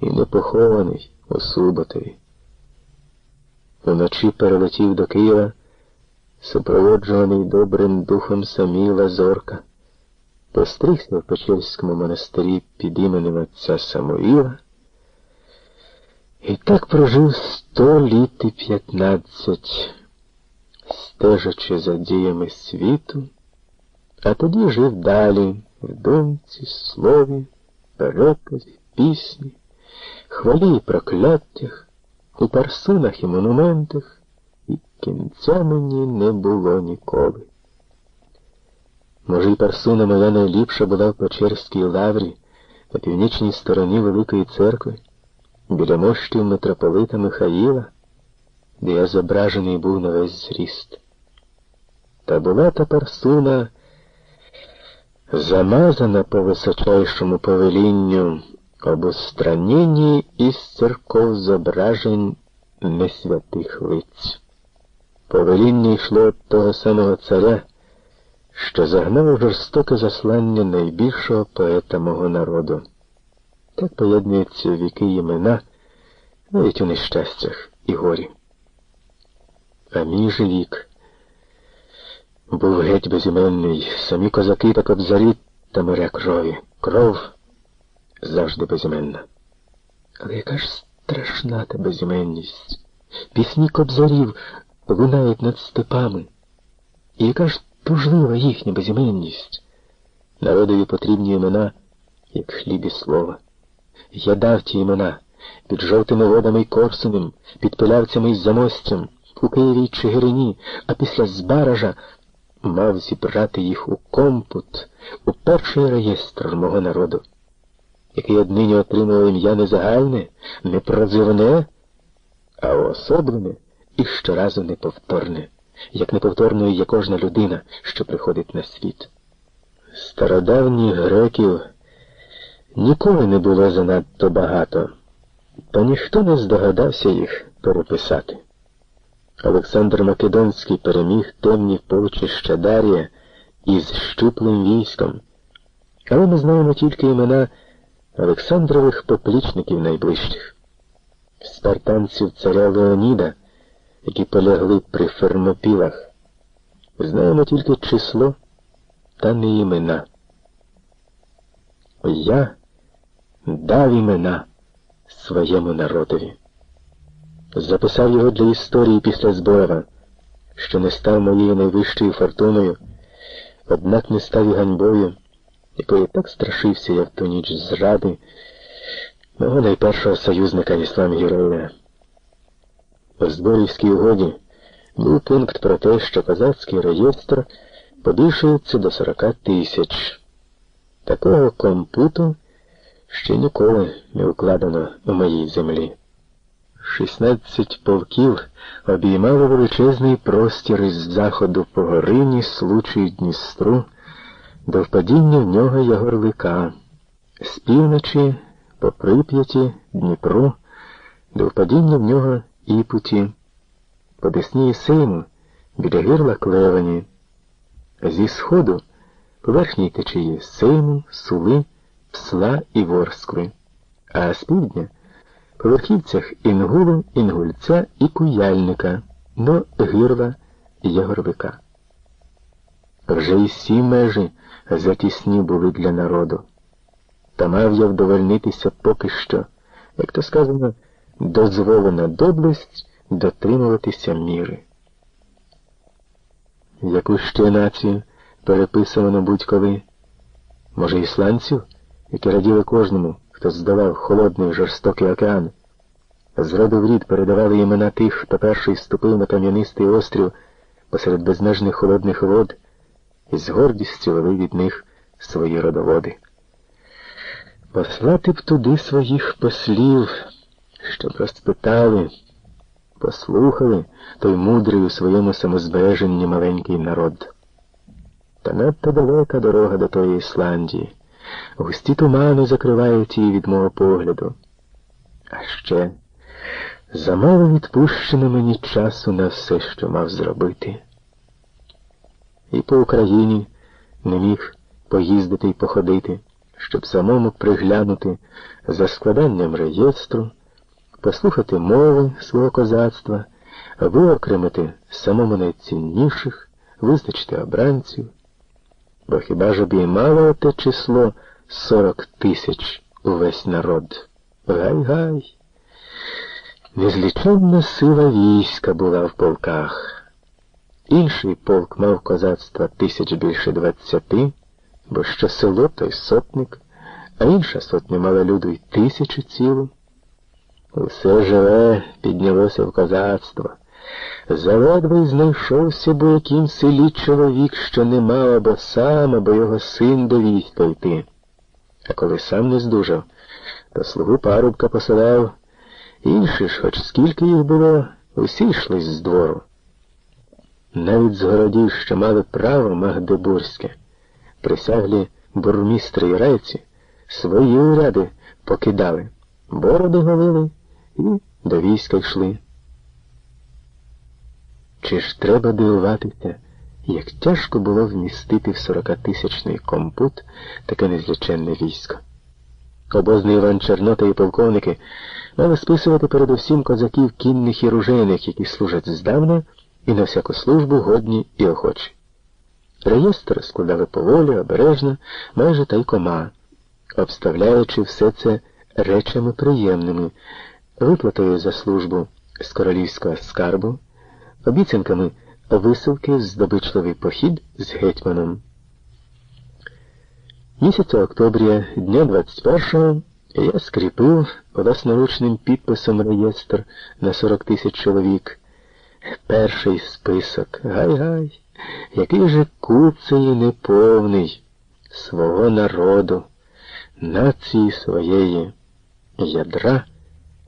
і не похований у Суботові. Уночі перелетів до Києва, супроводжуваний добрим духом Саміла Зорка, постригся в Печерському монастирі під іменем отця Самуїла. І так прожив сто літ і п'ятнадцять, стежачи за діями світу, а тоді жив далі в думці, слові, переказі, пісні, хвалі і прокляттях, у парсунах і монументах, і кінця мені не було ніколи. Може, і парсуна моя найліпша була в Печерській лаврі на північній стороні Великої церкви біля мощів митрополита Михаїла, де я зображений був на весь зріст. Та була та парсуна замазана по височайшому повелінню об устраненні із церков зображень несвятих лиць. Повеління йшло від того самого царя, що загнав жорстоке заслання найбільшого поета мого народу. Так поєднуються віки імена, навіть у нещастях і горі. А мій же вік був геть безіменний, самі козаки та кобзарі та моря крові. Кров завжди безіменна. Але яка ж страшна та безіменність? Пісні кобзарів лунають над степами. І яка ж тужлива їхня безіменність? Народові потрібні імена, як хліб і слова. Я дав ті імена під жовтими водами й корсунем, під пилявцями й замостям, у Києві й Чигирині, а після Збаража мав зібрати їх у компут, у перший реєстр мого народу, який однині отримав ім'я не загальне, не прозивне, а уособлене і щоразу неповторне, як неповторною є кожна людина, що приходить на світ. Стародавніх греків ніколи не було занадто багато, та ніхто не здогадався їх переписати. Олександр Македонський переміг темні полчища Дарія із щуплим військом, але ми знаємо тільки імена Олександрових поплічників найближчих, спартанців царя Леоніда, які полягли при Фермопілах. Знаємо тільки число та не імена. Я дав імена своєму народові. Записав його для історії після Зборова, що не став моєю найвищою фортуною, однак не став і ганьбою, якої так страшився я в ту ніч зради мого найпершого союзника Іслам Героя. У Зборівській угоді був пункт про те, що козацький реєстр побільшується до 40 тисяч. Такого компуту ще ніколи не укладено у моїй землі. Шістнадцять полків обіймали величезний простір із заходу по горині, случаю Дністру, до впадіння в нього Ягорлика, з півночі по Прип'яті, Дніпру, до впадіння в нього Іпуті, по Десні Сейму, біля гирла Клевані, зі сходу по верхній течії Сейму, Сули, Псла і Ворскли, а з півдня по верхівцях Інгулу, Інгульця і Куяльника до гирла Ягорвика. Вже й сі межі затісні були для народу. Та мав я вдовольнитися поки що, як то сказано, дозволена доблесть дотримуватися міри. Яку ще націю переписувано будь-коли? Може, ісландців, які раділи кожному, хто здолав холодний жорстокий океан, з роду в рід передавали імена тих, хто перший ступив на кам'янистий острів посеред безмежних холодних вод і з гордістю вели від них свої родоводи. Послати б туди своїх послів, щоб розпитали, послухали той мудрий у своєму самозбереженні маленький народ. Та надто далека дорога до тої Ісландії. Густі тумани закривають її від мого погляду. А ще замало відпущено мені часу на все, що мав зробити. І по Україні не міг поїздити і походити, щоб самому приглянути за складанням реєстру, послухати мови свого козацтва, виокремити самому найцінніших, визначити обранців. Бо хіба ж обіймало те число сорок тисяч увесь народ? Гай-гай. Незліченна сила війська була в полках. Інший полк мав козацтва тисяч більше двадцяти, бо що село, то й сотник, а інша сотня мала люду й тисячу цілу. Усе живе піднялося в козацтво. Заледве знайшовся бо яким селі чоловік, що не мав або сам, або його син до війська йти. А коли сам не здужав, то слугу парубка посилав. Інші ж, хоч скільки їх було, усі йшли з двору. Навіть з городів, що мали право Магдебурзьке, присяглі бурмістри і райці, свої уряди покидали, бороди голили і до війська йшли. Чи ж треба дивуватися, як тяжко було вмістити в сорокатисячний компут таке незліченне військо? Обозний Іван Чорнота і полковники мали списувати передусім козаків кінних і ружейних, які служать здавна і на всяку службу годні і охочі. Реєстр складали поволі, обережно, майже тайкома, обставляючи все це речами приємними, виплатою за службу з королівського скарбу, обіцянками висилки в здобичливий похід з гетьманом. Місяця октобря дня 21-го я скріпив власноручним підписом реєстр на 40 тисяч чоловік. Перший список. Гай-гай, який же куцеї неповний свого народу, нації своєї, ядра.